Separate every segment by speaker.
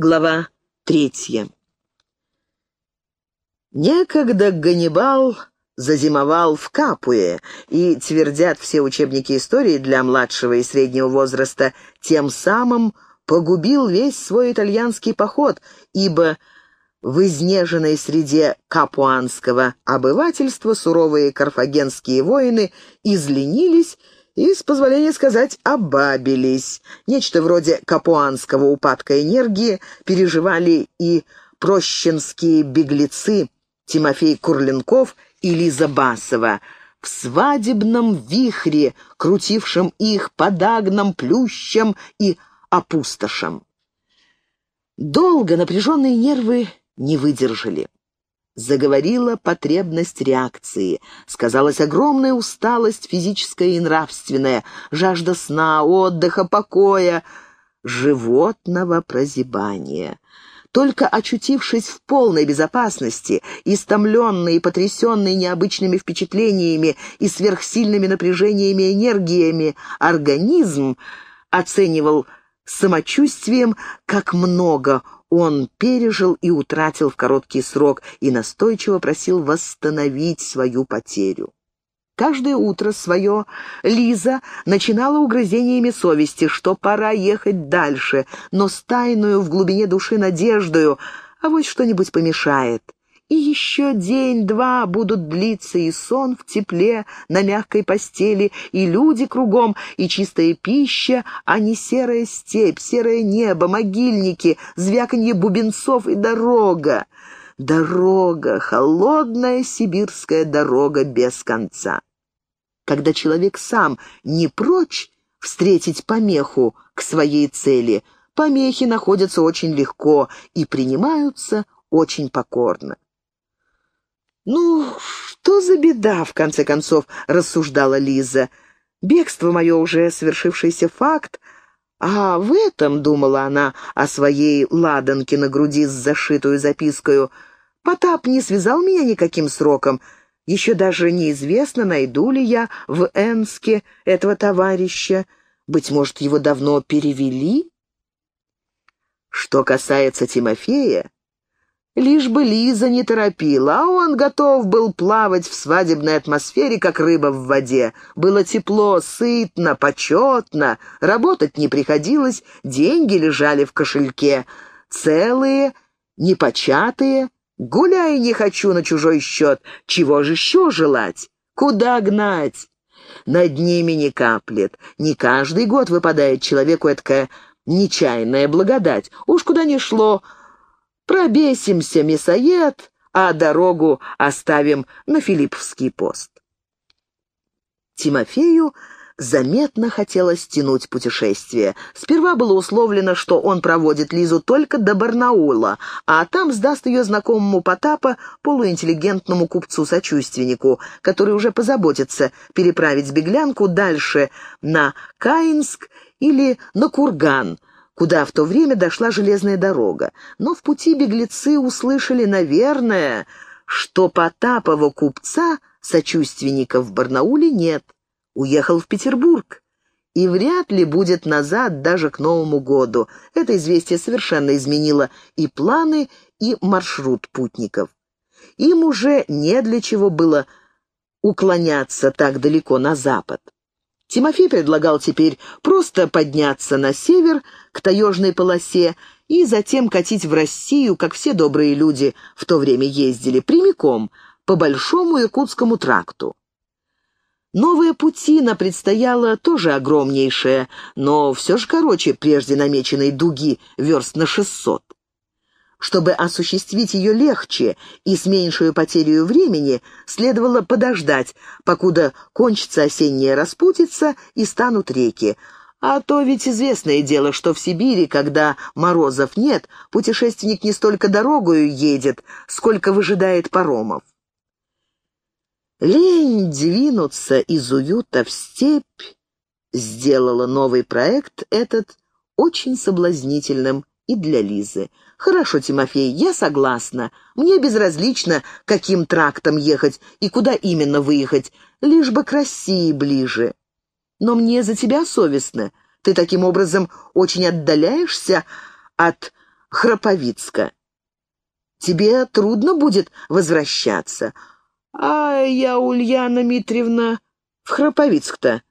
Speaker 1: Глава третья. Некогда Ганнибал зазимовал в Капуе, и, твердят все учебники истории для младшего и среднего возраста, тем самым погубил весь свой итальянский поход, ибо в изнеженной среде капуанского обывательства суровые карфагенские воины изленились и, с позволения сказать, обабились. Нечто вроде капуанского упадка энергии переживали и прощенские беглецы Тимофей Курленков и Лиза Басова в свадебном вихре, крутившем их подагном, плющем и опустошем. Долго напряженные нервы не выдержали. Заговорила потребность реакции. Сказалась огромная усталость физическая и нравственная, жажда сна, отдыха, покоя, животного прозябания. Только очутившись в полной безопасности, истомленный и потрясенный необычными впечатлениями и сверхсильными напряжениями энергиями, организм оценивал самочувствием, как много он пережил и утратил в короткий срок и настойчиво просил восстановить свою потерю. Каждое утро свое Лиза начинала угрызениями совести, что пора ехать дальше, но с тайную в глубине души надеждою, а вот что-нибудь помешает. И еще день-два будут длиться и сон в тепле, на мягкой постели, и люди кругом, и чистая пища, а не серая степь, серое небо, могильники, звяканье бубенцов и дорога. Дорога, холодная сибирская дорога без конца. Когда человек сам не прочь встретить помеху к своей цели, помехи находятся очень легко и принимаются очень покорно. «Ну, что за беда, в конце концов?» — рассуждала Лиза. «Бегство мое уже свершившийся факт, а в этом, — думала она о своей ладанке на груди с зашитую запиской, — Потап не связал меня никаким сроком. Еще даже неизвестно, найду ли я в Энске этого товарища. Быть может, его давно перевели?» Что касается Тимофея, Лишь бы Лиза не торопила, а он готов был плавать в свадебной атмосфере, как рыба в воде. Было тепло, сытно, почетно, работать не приходилось, деньги лежали в кошельке. Целые, непочатые. Гуляй не хочу на чужой счет, чего же еще желать? Куда гнать? Над ними не каплет. Не каждый год выпадает человеку такая нечаянная благодать. Уж куда ни шло, Пробесимся, мясоед, а дорогу оставим на Филипповский пост. Тимофею заметно хотелось тянуть путешествие. Сперва было условлено, что он проводит Лизу только до Барнаула, а там сдаст ее знакомому Потапа, полуинтеллигентному купцу-сочувственнику, который уже позаботится переправить беглянку дальше на Каинск или на Курган, куда в то время дошла железная дорога. Но в пути беглецы услышали, наверное, что Потапова купца, сочувственника в Барнауле, нет. Уехал в Петербург. И вряд ли будет назад даже к Новому году. Это известие совершенно изменило и планы, и маршрут путников. Им уже не для чего было уклоняться так далеко на запад. Тимофей предлагал теперь просто подняться на север, к таежной полосе, и затем катить в Россию, как все добрые люди в то время ездили, прямиком, по Большому Иркутскому тракту. Новая путина предстояла тоже огромнейшая, но все же короче прежде намеченной дуги верст на шестьсот. Чтобы осуществить ее легче и с меньшей потерей времени, следовало подождать, покуда кончится осенняя распутица и станут реки. А то ведь известное дело, что в Сибири, когда морозов нет, путешественник не столько дорогою едет, сколько выжидает паромов. Лень двинуться из уюта в степь сделала новый проект этот очень соблазнительным и для Лизы. «Хорошо, Тимофей, я согласна. Мне безразлично, каким трактом ехать и куда именно выехать, лишь бы к России ближе. Но мне за тебя совестно. Ты таким образом очень отдаляешься от Храповицка. Тебе трудно будет возвращаться. А я, Ульяна Митриевна, в Храповицк-то.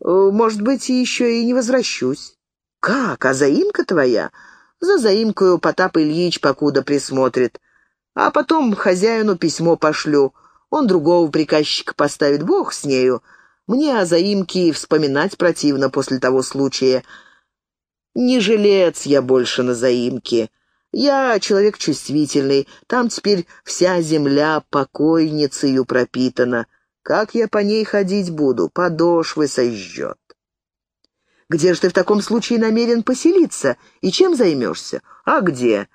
Speaker 1: Может быть, еще и не возвращусь. Как? А заимка твоя? За заимкою Потап Ильич покуда присмотрит. А потом хозяину письмо пошлю. Он другого приказчика поставит, бог с нею. Мне о заимке вспоминать противно после того случая. Не жилец я больше на заимке. Я человек чувствительный, там теперь вся земля покойницею пропитана. Как я по ней ходить буду? Подошвы сожжет. Где же ты в таком случае намерен поселиться? И чем займешься? А где?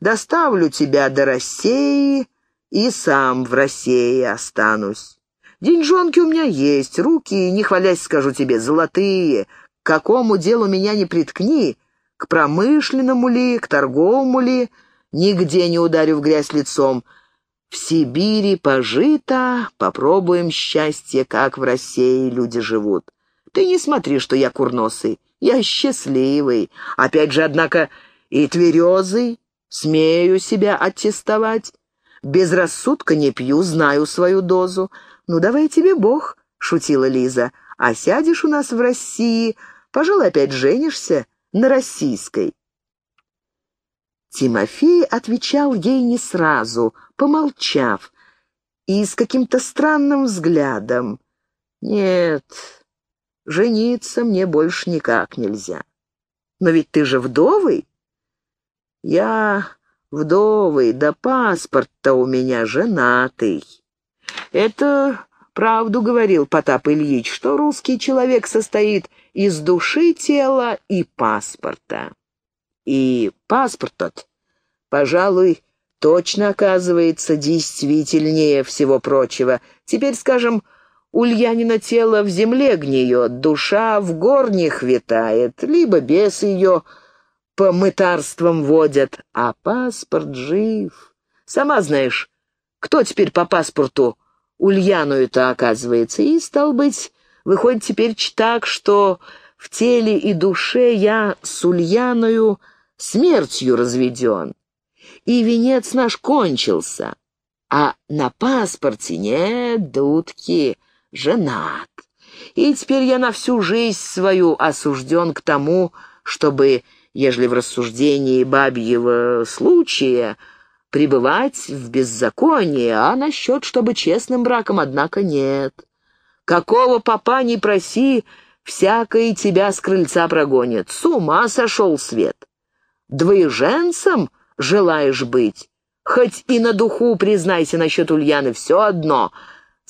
Speaker 1: Доставлю тебя до России и сам в России останусь. Деньжонки у меня есть, руки, не хвалясь скажу тебе, золотые. К какому делу меня не приткни, к промышленному ли, к торговому ли, нигде не ударю в грязь лицом. В Сибири пожито, попробуем счастье, как в России люди живут. Ты не смотри, что я курносый, я счастливый. Опять же, однако, и тверезый, смею себя аттестовать. Без рассудка не пью, знаю свою дозу. Ну, давай тебе Бог, — шутила Лиза, — а сядешь у нас в России, пожалуй, опять женишься на российской. Тимофей отвечал ей не сразу, помолчав, и с каким-то странным взглядом. «Нет, жениться мне больше никак нельзя. Но ведь ты же вдовый?» «Я вдовый, да паспорт-то у меня женатый». «Это правду говорил Потап Ильич, что русский человек состоит из души тела и паспорта. И паспорт тот, пожалуй, точно оказывается действительнее всего прочего. Теперь, скажем, Ульянина тело в земле гниет, душа в горних витает, либо бес ее по мытарствам водят, а паспорт жив. Сама знаешь, кто теперь по паспорту Ульяну это оказывается, и, стал быть, Выходит теперь так, что в теле и душе я с Ульяною смертью разведен. И венец наш кончился, а на паспорте нет дудки, женат. И теперь я на всю жизнь свою осужден к тому, чтобы, ежели в рассуждении бабьего случая, пребывать в беззаконии, а насчет, чтобы честным браком, однако, нет. Какого папа не проси, всякое тебя с крыльца прогонит. С ума сошел свет. Двоеженцем желаешь быть? Хоть и на духу признайся насчет Ульяны, все одно.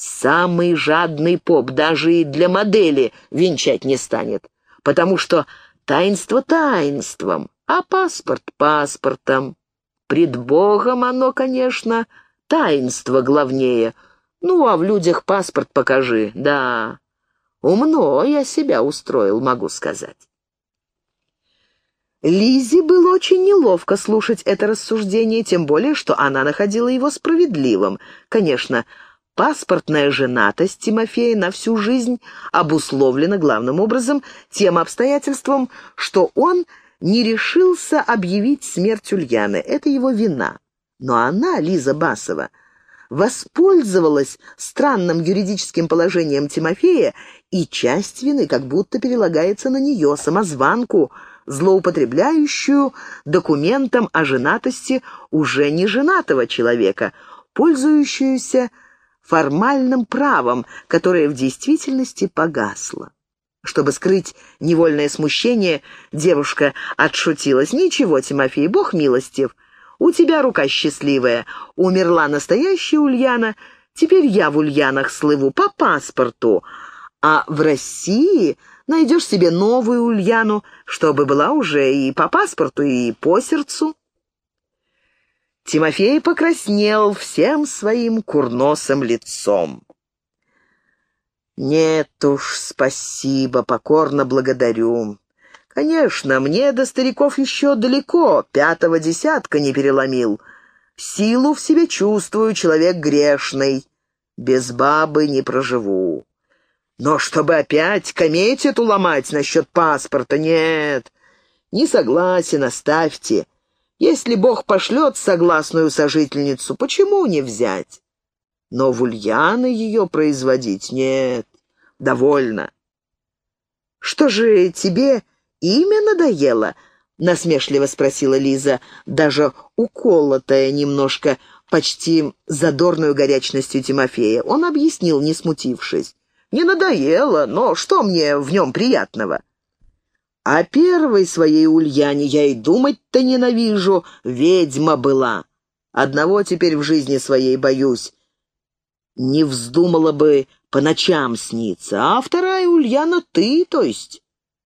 Speaker 1: Самый жадный поп даже и для модели венчать не станет, потому что таинство таинством, а паспорт паспортом. Пред Богом оно, конечно, таинство главнее — ну, а в людях паспорт покажи, да. Умно я себя устроил, могу сказать. Лизе было очень неловко слушать это рассуждение, тем более, что она находила его справедливым. Конечно, паспортная женатость Тимофея на всю жизнь обусловлена главным образом тем обстоятельством, что он не решился объявить смерть Ульяны. Это его вина. Но она, Лиза Басова, воспользовалась странным юридическим положением Тимофея, и часть вины как будто перелагается на нее, самозванку, злоупотребляющую документом о женатости уже не женатого человека, пользующуюся формальным правом, которое в действительности погасло. Чтобы скрыть невольное смущение, девушка отшутилась. «Ничего, Тимофей, бог милостив. У тебя рука счастливая. Умерла настоящая Ульяна. Теперь я в Ульянах слыву по паспорту. А в России найдешь себе новую Ульяну, чтобы была уже и по паспорту, и по сердцу». Тимофей покраснел всем своим курносым лицом. «Нет уж, спасибо, покорно благодарю. Конечно, мне до стариков еще далеко, пятого десятка не переломил. Силу в себе чувствую, человек грешный. Без бабы не проживу. Но чтобы опять кометету ломать насчет паспорта, нет. Не согласен, оставьте. Если Бог пошлет согласную сожительницу, почему не взять? Но в Ульяны ее производить нет, довольно. «Что же тебе имя надоело?» — насмешливо спросила Лиза, даже уколотая немножко почти задорную горячностью Тимофея. Он объяснил, не смутившись. «Не надоело, но что мне в нем приятного?» «О первой своей Ульяне я и думать-то ненавижу, ведьма была. Одного теперь в жизни своей боюсь. Не вздумала бы по ночам снится, а вторая Ульяна ты, то есть.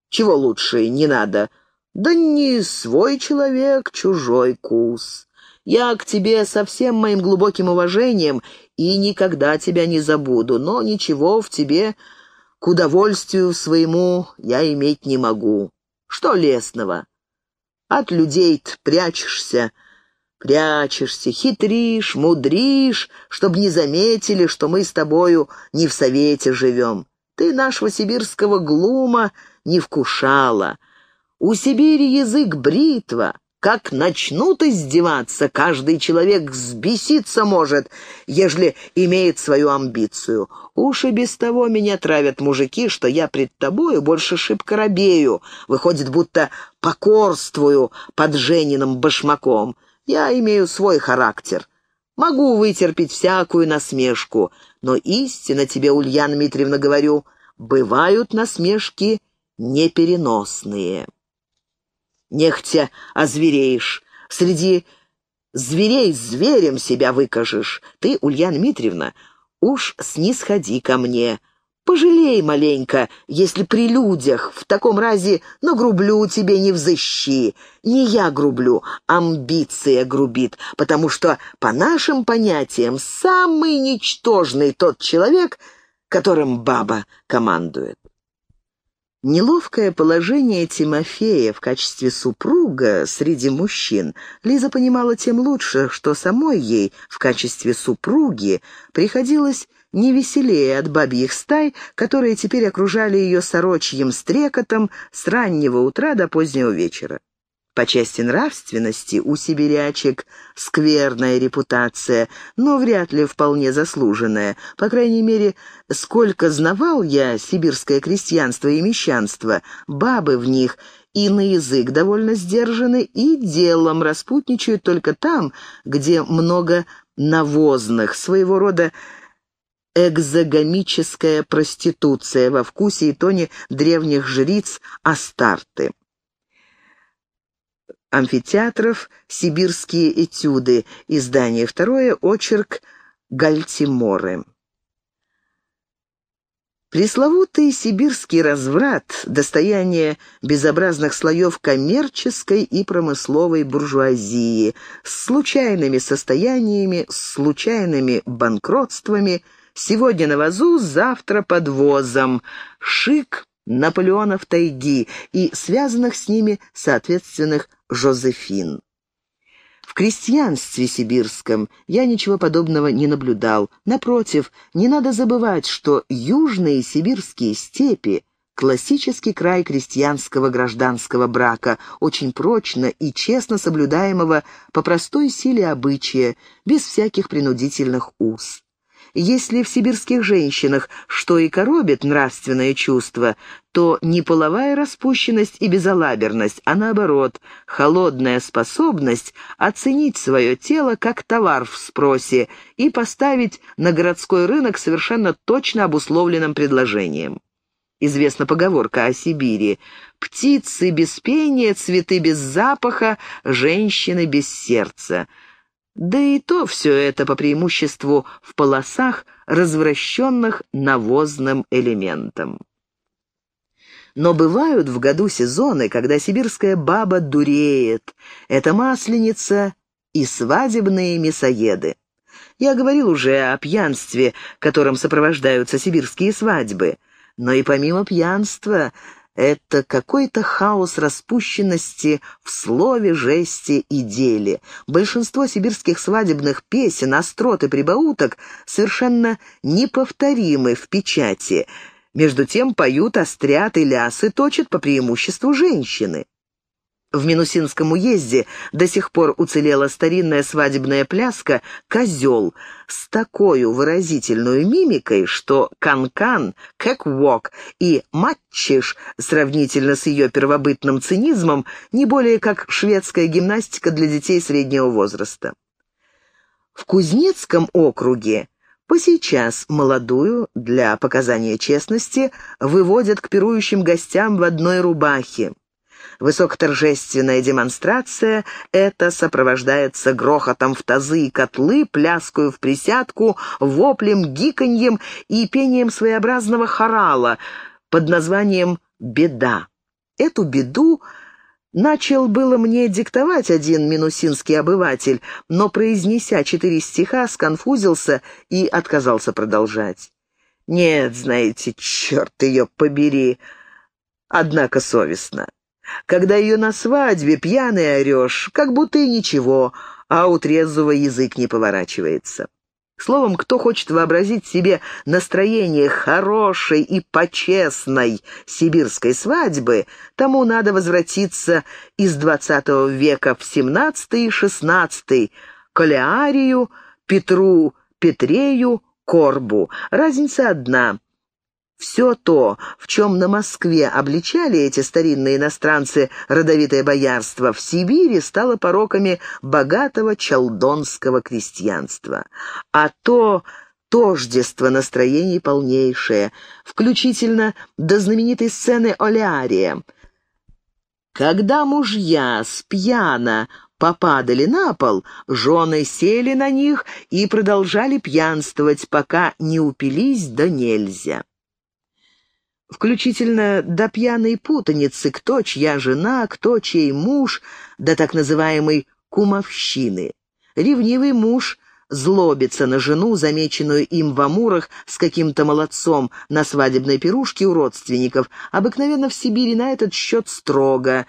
Speaker 1: Чего лучше не надо? Да не свой человек, чужой кус. Я к тебе со всем моим глубоким уважением и никогда тебя не забуду, но ничего в тебе к удовольствию своему я иметь не могу. Что лесного? От людей прячешься, прячешься, хитришь, мудришь, чтобы не заметили, что мы с тобою не в совете живем. Ты нашего сибирского глума не вкушала. У Сибири язык бритва. Как начнут издеваться, каждый человек взбеситься может, ежели имеет свою амбицию. Уж и без того меня травят мужики, что я пред тобою больше шибко робею, выходит, будто покорствую под Жениным башмаком. Я имею свой характер. Могу вытерпеть всякую насмешку, но истинно тебе, Ульяна Дмитриевна, говорю, бывают насмешки непереносные. Нехтя озвереешь, среди зверей зверем себя выкажешь. Ты, Ульяна Дмитриевна, уж снисходи ко мне, — Пожалей маленько, если при людях, в таком разе нагрублю тебе не взыщи. Не я грублю, амбиция грубит, потому что, по нашим понятиям, самый ничтожный тот человек, которым баба командует. Неловкое положение Тимофея в качестве супруга среди мужчин Лиза понимала тем лучше, что самой ей в качестве супруги приходилось не веселее от бабьих стай, которые теперь окружали ее сорочьим стрекотом с раннего утра до позднего вечера. По части нравственности у сибирячек скверная репутация, но вряд ли вполне заслуженная. По крайней мере, сколько знавал я сибирское крестьянство и мещанство, бабы в них и на язык довольно сдержаны, и делом распутничают только там, где много навозных, своего рода экзогамическая проституция во вкусе и тоне древних жриц Астарты. Амфитеатров «Сибирские этюды», издание второе, очерк Гальтиморы. Пресловутый сибирский разврат – достояние безобразных слоев коммерческой и промысловой буржуазии с случайными состояниями, с случайными банкротствами – Сегодня на вазу, завтра под возом. Шик Наполеонов тайги и связанных с ними соответственных Жозефин. В крестьянстве сибирском я ничего подобного не наблюдал. Напротив, не надо забывать, что южные сибирские степи — классический край крестьянского гражданского брака, очень прочно и честно соблюдаемого по простой силе обычая, без всяких принудительных уз. Если в сибирских женщинах что и коробит нравственное чувство, то не половая распущенность и безалаберность, а наоборот, холодная способность оценить свое тело как товар в спросе и поставить на городской рынок совершенно точно обусловленным предложением. Известна поговорка о Сибири «Птицы без пения, цветы без запаха, женщины без сердца». Да и то все это по преимуществу в полосах, развращенных навозным элементом. Но бывают в году сезоны, когда сибирская баба дуреет. Это масленица и свадебные мясоеды. Я говорил уже о пьянстве, которым сопровождаются сибирские свадьбы. Но и помимо пьянства это какой-то хаос распущенности в слове, жесте и деле. Большинство сибирских свадебных песен, острот и прибауток совершенно неповторимы в печати. Между тем поют, острят и лясы точат по преимуществу женщины. В Минусинском уезде до сих пор уцелела старинная свадебная пляска «Козел» с такой выразительной мимикой, что канкан, кэквок и матчиш сравнительно с ее первобытным цинизмом не более как шведская гимнастика для детей среднего возраста. В Кузнецком округе по сейчас молодую, для показания честности, выводят к пирующим гостям в одной рубахе. Высокоторжественная демонстрация это сопровождается грохотом в тазы и котлы, пляскою в присядку, воплем, гиканьем и пением своеобразного хорала под названием «Беда». Эту беду начал было мне диктовать один минусинский обыватель, но, произнеся четыре стиха, сконфузился и отказался продолжать. «Нет, знаете, черт ее побери!» Однако совестно. Когда ее на свадьбе пьяный орешь, как будто и ничего, а у трезвого язык не поворачивается. Словом, кто хочет вообразить себе настроение хорошей и почестной сибирской свадьбы, тому надо возвратиться из XX века в XVII и XVI, Колеарию, Петру, Петрею, Корбу. Разница одна. Все то, в чем на Москве обличали эти старинные иностранцы родовитое боярство, в Сибири стало пороками богатого чалдонского крестьянства. А то тождество настроений полнейшее, включительно до знаменитой сцены Олеария. Когда мужья с пьяна попадали на пол, жены сели на них и продолжали пьянствовать, пока не упились да нельзя включительно до пьяной путаницы, кто чья жена, кто чей муж, до так называемой кумовщины. Ревнивый муж злобится на жену, замеченную им в Амурах с каким-то молодцом на свадебной пирушке у родственников. Обыкновенно в Сибири на этот счет строго.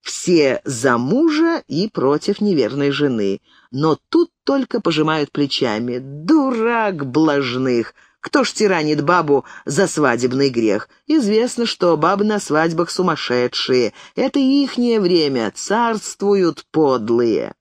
Speaker 1: Все за мужа и против неверной жены. Но тут только пожимают плечами. «Дурак блажных!» Кто ж тиранит бабу за свадебный грех? Известно, что бабы на свадьбах сумасшедшие. Это ихнее время, царствуют подлые.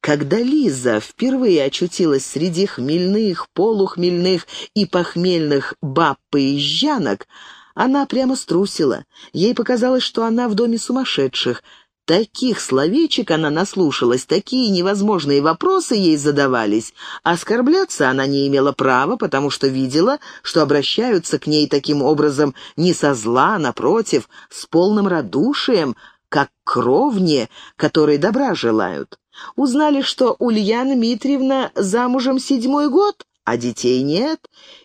Speaker 1: Когда Лиза впервые очутилась среди хмельных, полухмельных и похмельных баб-поезжанок, она прямо струсила. Ей показалось, что она в доме сумасшедших — Таких словечек она наслушалась, такие невозможные вопросы ей задавались. Оскорбляться она не имела права, потому что видела, что обращаются к ней таким образом не со зла, а напротив, с полным радушием, как кровне, которой добра желают. Узнали, что Ульяна Митриевна замужем седьмой год, а детей нет,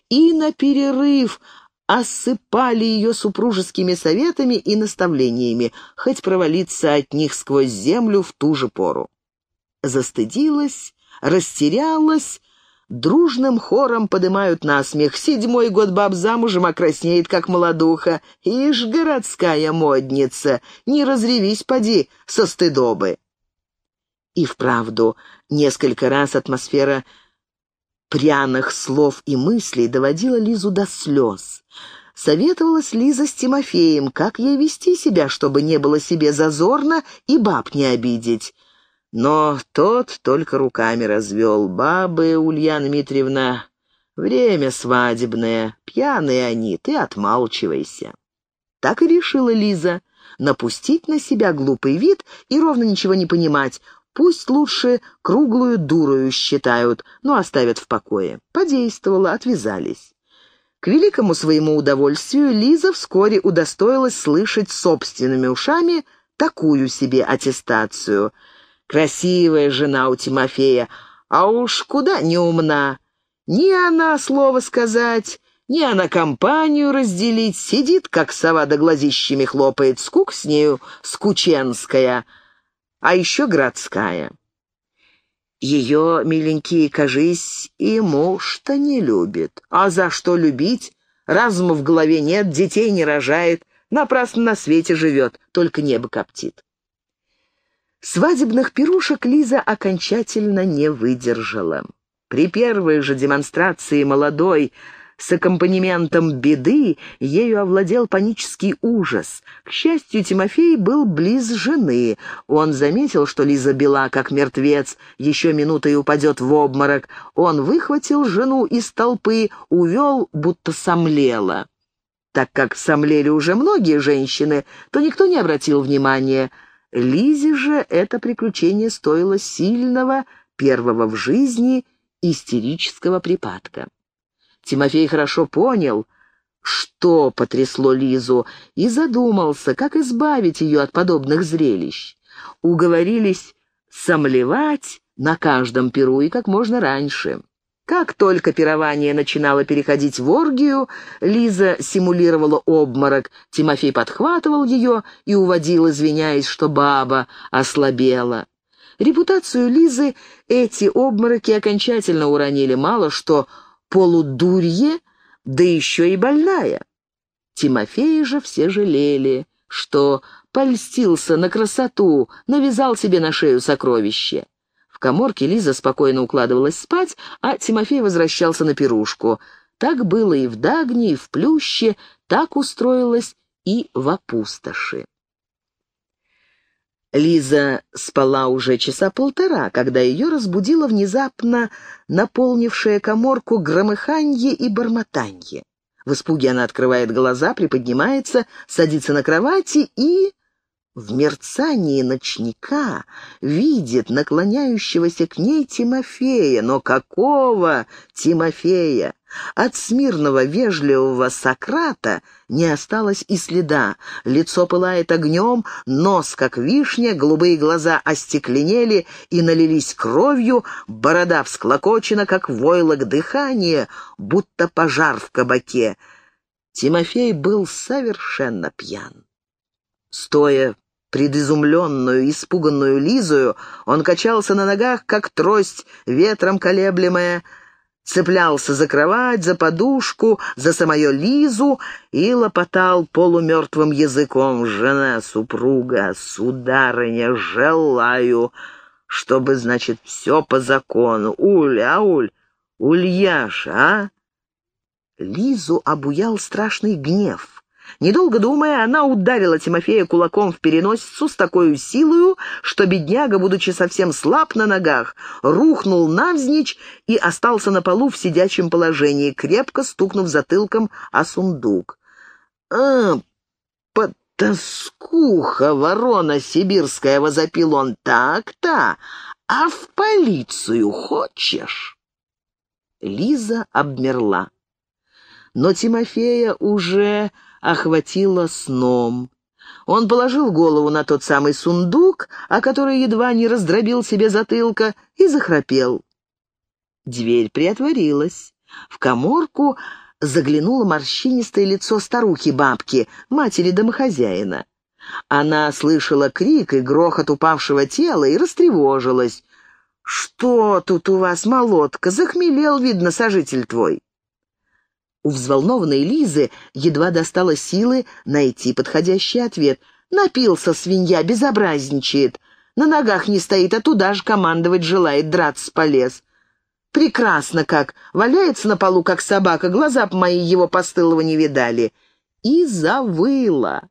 Speaker 1: и на перерыв – осыпали ее супружескими советами и наставлениями, хоть провалиться от них сквозь землю в ту же пору. Застыдилась, растерялась, дружным хором подымают на смех. Седьмой год баб замужем окраснеет, как молодуха. Ишь, городская модница, не разревись, поди, со стыдобы. И вправду, несколько раз атмосфера пряных слов и мыслей доводила Лизу до слез. Советовалась Лиза с Тимофеем, как ей вести себя, чтобы не было себе зазорно и баб не обидеть. Но тот только руками развел. Бабы, Ульяна Дмитриевна, время свадебное, пьяные они, ты отмалчивайся. Так и решила Лиза напустить на себя глупый вид и ровно ничего не понимать, Пусть лучше круглую дурою считают, но оставят в покое. Подействовало, отвязались. К великому своему удовольствию Лиза вскоре удостоилась слышать собственными ушами такую себе аттестацию. Красивая жена у Тимофея, а уж куда не умна. Ни она слова сказать, ни она компанию разделить, сидит, как сова да глазищами хлопает, скук с нею скученская — а еще городская. Ее, миленькие, кажись, и муж-то не любит. А за что любить? Разума в голове нет, детей не рожает, напрасно на свете живет, только небо коптит. Свадебных пирушек Лиза окончательно не выдержала. При первой же демонстрации молодой, с аккомпанементом беды ею овладел панический ужас. К счастью, Тимофей был близ жены. Он заметил, что Лиза бела, как мертвец, еще минута и упадет в обморок. Он выхватил жену из толпы, увел, будто сомлела. Так как сомлели уже многие женщины, то никто не обратил внимания. Лизе же это приключение стоило сильного, первого в жизни, истерического припадка. Тимофей хорошо понял, что потрясло Лизу, и задумался, как избавить ее от подобных зрелищ. Уговорились сомлевать на каждом перу и как можно раньше. Как только пирование начинало переходить в оргию, Лиза симулировала обморок, Тимофей подхватывал ее и уводил, извиняясь, что баба ослабела. Репутацию Лизы эти обмороки окончательно уронили мало, что полудурье, да еще и больная. Тимофея же все жалели, что польстился на красоту, навязал себе на шею сокровище. В коморке Лиза спокойно укладывалась спать, а Тимофей возвращался на пирушку. Так было и в Дагне, и в Плюще, так устроилось и в Опустоши. Лиза спала уже часа полтора, когда ее разбудило внезапно наполнившее коморку громыханье и бормотанье. В испуге она открывает глаза, приподнимается, садится на кровати и в мерцании ночника видит наклоняющегося к ней Тимофея. Но какого Тимофея? От смирного вежливого Сократа не осталось и следа. Лицо пылает огнем, нос, как вишня, голубые глаза остекленели и налились кровью, борода всклокочена, как войлок дыхания, будто пожар в кабаке. Тимофей был совершенно пьян. Стоя предизумленную, испуганную Лизую, он качался на ногах, как трость, ветром колеблемая, цеплялся за кровать, за подушку, за самую Лизу и лопотал полумертвым языком «Жена, супруга, сударыня, желаю, чтобы, значит, все по закону. Уль, ауль, Ульяша, а?» Лизу обуял страшный гнев. Недолго думая, она ударила Тимофея кулаком в переносицу с такой силою, что бедняга, будучи совсем слаб на ногах, рухнул навзничь и остался на полу в сидячем положении, крепко стукнув затылком о сундук. «А, потаскуха, ворона сибирская!» — возопил он. «Так-то! А в полицию хочешь?» Лиза обмерла. Но Тимофея уже охватило сном. Он положил голову на тот самый сундук, о который едва не раздробил себе затылка, и захрапел. Дверь приотворилась. В коморку заглянуло морщинистое лицо старухи-бабки, матери домохозяина. Она слышала крик и грохот упавшего тела и растревожилась. «Что тут у вас, молотка? Захмелел, видно, сожитель твой». У взволнованной Лизы едва достало силы найти подходящий ответ. «Напился свинья, безобразничает. На ногах не стоит, а туда же командовать желает, драться полез. Прекрасно как, валяется на полу, как собака, глаза б мои его постылого не видали». И завыла.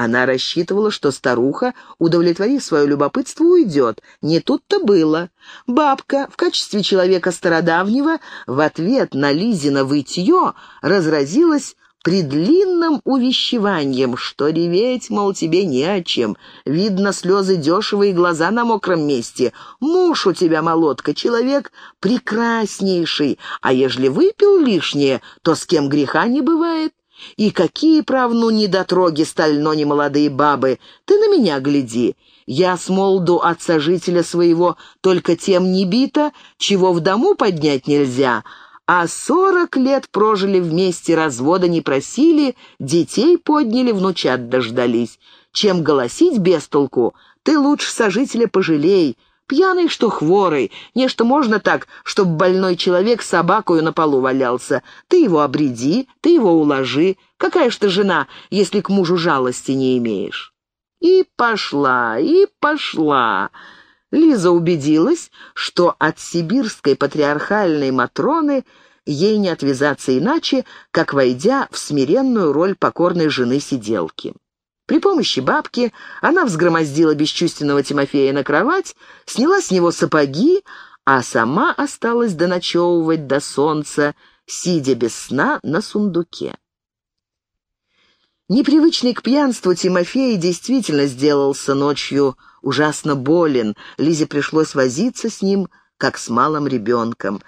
Speaker 1: Она рассчитывала, что старуха, удовлетворив свое любопытство, уйдет. Не тут-то было. Бабка, в качестве человека стародавнего, в ответ на Лизина вытье разразилась предлинным увещеванием, что реветь, мол, тебе не о чем. Видно, слезы дешевые, глаза на мокром месте. Муж у тебя, молотка, человек прекраснейший, а ежели выпил лишнее, то с кем греха не бывает. И какие, правну, недотроги стально молодые бабы, ты на меня гляди. Я с молду от сожителя своего только тем не бита, чего в дому поднять нельзя, а сорок лет прожили вместе, развода не просили, детей подняли, внучат дождались. Чем голосить без толку, ты лучше сожителя пожалей, Пьяный, что хворый. Нечто можно так, чтобы больной человек собакою на полу валялся. Ты его обреди, ты его уложи. Какая ж ты жена, если к мужу жалости не имеешь? И пошла, и пошла. Лиза убедилась, что от сибирской патриархальной Матроны ей не отвязаться иначе, как войдя в смиренную роль покорной жены сиделки. При помощи бабки она взгромоздила бесчувственного Тимофея на кровать, сняла с него сапоги, а сама осталась доночевывать до солнца, сидя без сна на сундуке. Непривычный к пьянству Тимофей действительно сделался ночью ужасно болен. Лизе пришлось возиться с ним, как с малым ребенком.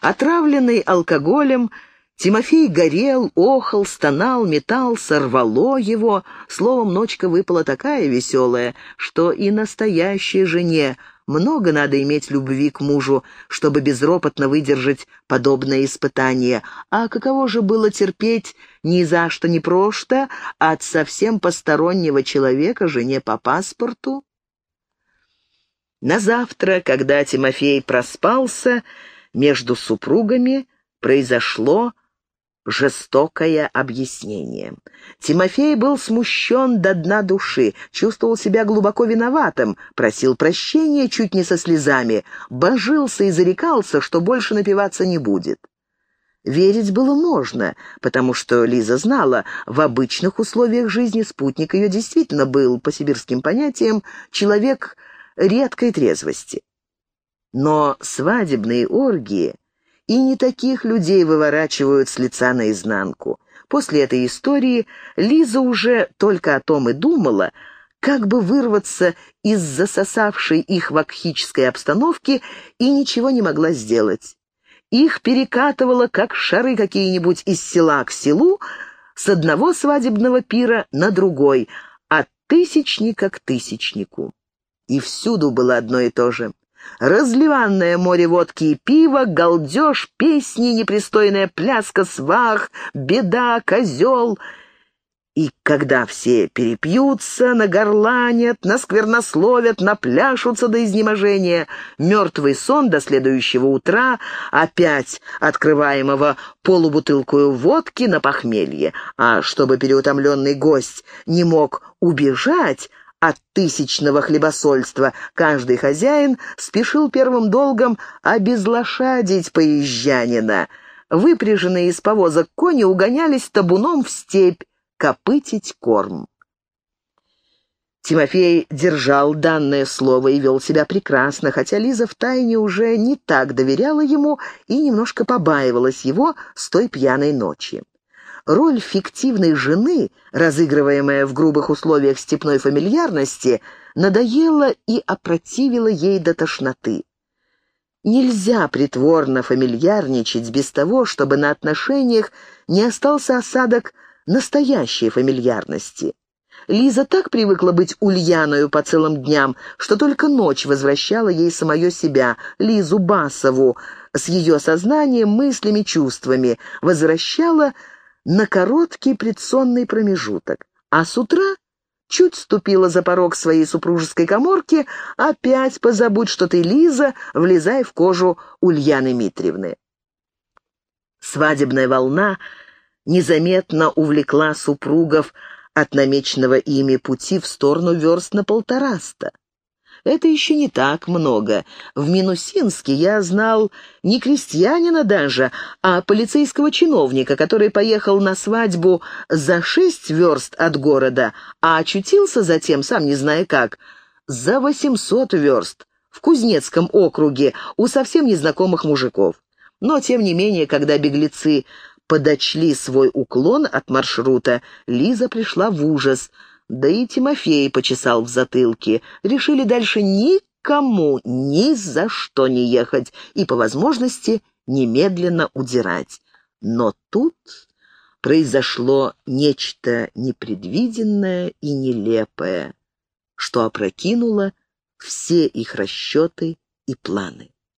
Speaker 1: Отравленный алкоголем, Тимофей горел, охал, стонал, метался, рвало его. Словом, ночка выпала такая веселая, что и настоящей жене много надо иметь любви к мужу, чтобы безропотно выдержать подобное испытание. А каково же было терпеть ни за что ни прошто от совсем постороннего человека жене по паспорту? На завтра, когда Тимофей проспался, между супругами произошло жестокое объяснение. Тимофей был смущен до дна души, чувствовал себя глубоко виноватым, просил прощения чуть не со слезами, божился и зарекался, что больше напиваться не будет. Верить было можно, потому что Лиза знала, в обычных условиях жизни спутник ее действительно был, по сибирским понятиям, человек редкой трезвости. Но свадебные оргии и не таких людей выворачивают с лица наизнанку. После этой истории Лиза уже только о том и думала, как бы вырваться из засосавшей их вакхической обстановки, и ничего не могла сделать. Их перекатывало, как шары какие-нибудь из села к селу, с одного свадебного пира на другой, от тысячника к тысячнику. И всюду было одно и то же. Разливанное море водки и пива, галдеж, песни, непристойная пляска, свах, беда, козел. И когда все перепьются, нагорланят, насквернословят, напляшутся до изнеможения, мертвый сон до следующего утра, опять открываемого полубутылкую водки на похмелье. А чтобы переутомленный гость не мог убежать, от тысячного хлебосольства. Каждый хозяин спешил первым долгом обезлошадить поезжанина. Выпряженные из повозок кони угонялись табуном в степь, копытить корм. Тимофей держал данное слово и вел себя прекрасно, хотя Лиза втайне уже не так доверяла ему и немножко побаивалась его с той пьяной ночи. Роль фиктивной жены, разыгрываемая в грубых условиях степной фамильярности, надоела и опротивила ей до тошноты. Нельзя притворно фамильярничать без того, чтобы на отношениях не остался осадок настоящей фамильярности. Лиза так привыкла быть Ульяною по целым дням, что только ночь возвращала ей самое себя, Лизу Басову, с ее сознанием, мыслями, чувствами, возвращала на короткий предсонный промежуток, а с утра чуть ступила за порог своей супружеской коморки, опять позабудь, что ты, Лиза, влезай в кожу Ульяны Митриевны. Свадебная волна незаметно увлекла супругов от намеченного ими пути в сторону верст на полтораста. Это еще не так много. В Минусинске я знал не крестьянина даже, а полицейского чиновника, который поехал на свадьбу за шесть верст от города, а очутился затем, сам не зная как, за восемьсот верст в Кузнецком округе у совсем незнакомых мужиков. Но, тем не менее, когда беглецы подочли свой уклон от маршрута, Лиза пришла в ужас — да и Тимофей почесал в затылке. Решили дальше никому ни за что не ехать и, по возможности, немедленно удирать. Но тут произошло нечто непредвиденное и нелепое, что опрокинуло все их расчеты и планы.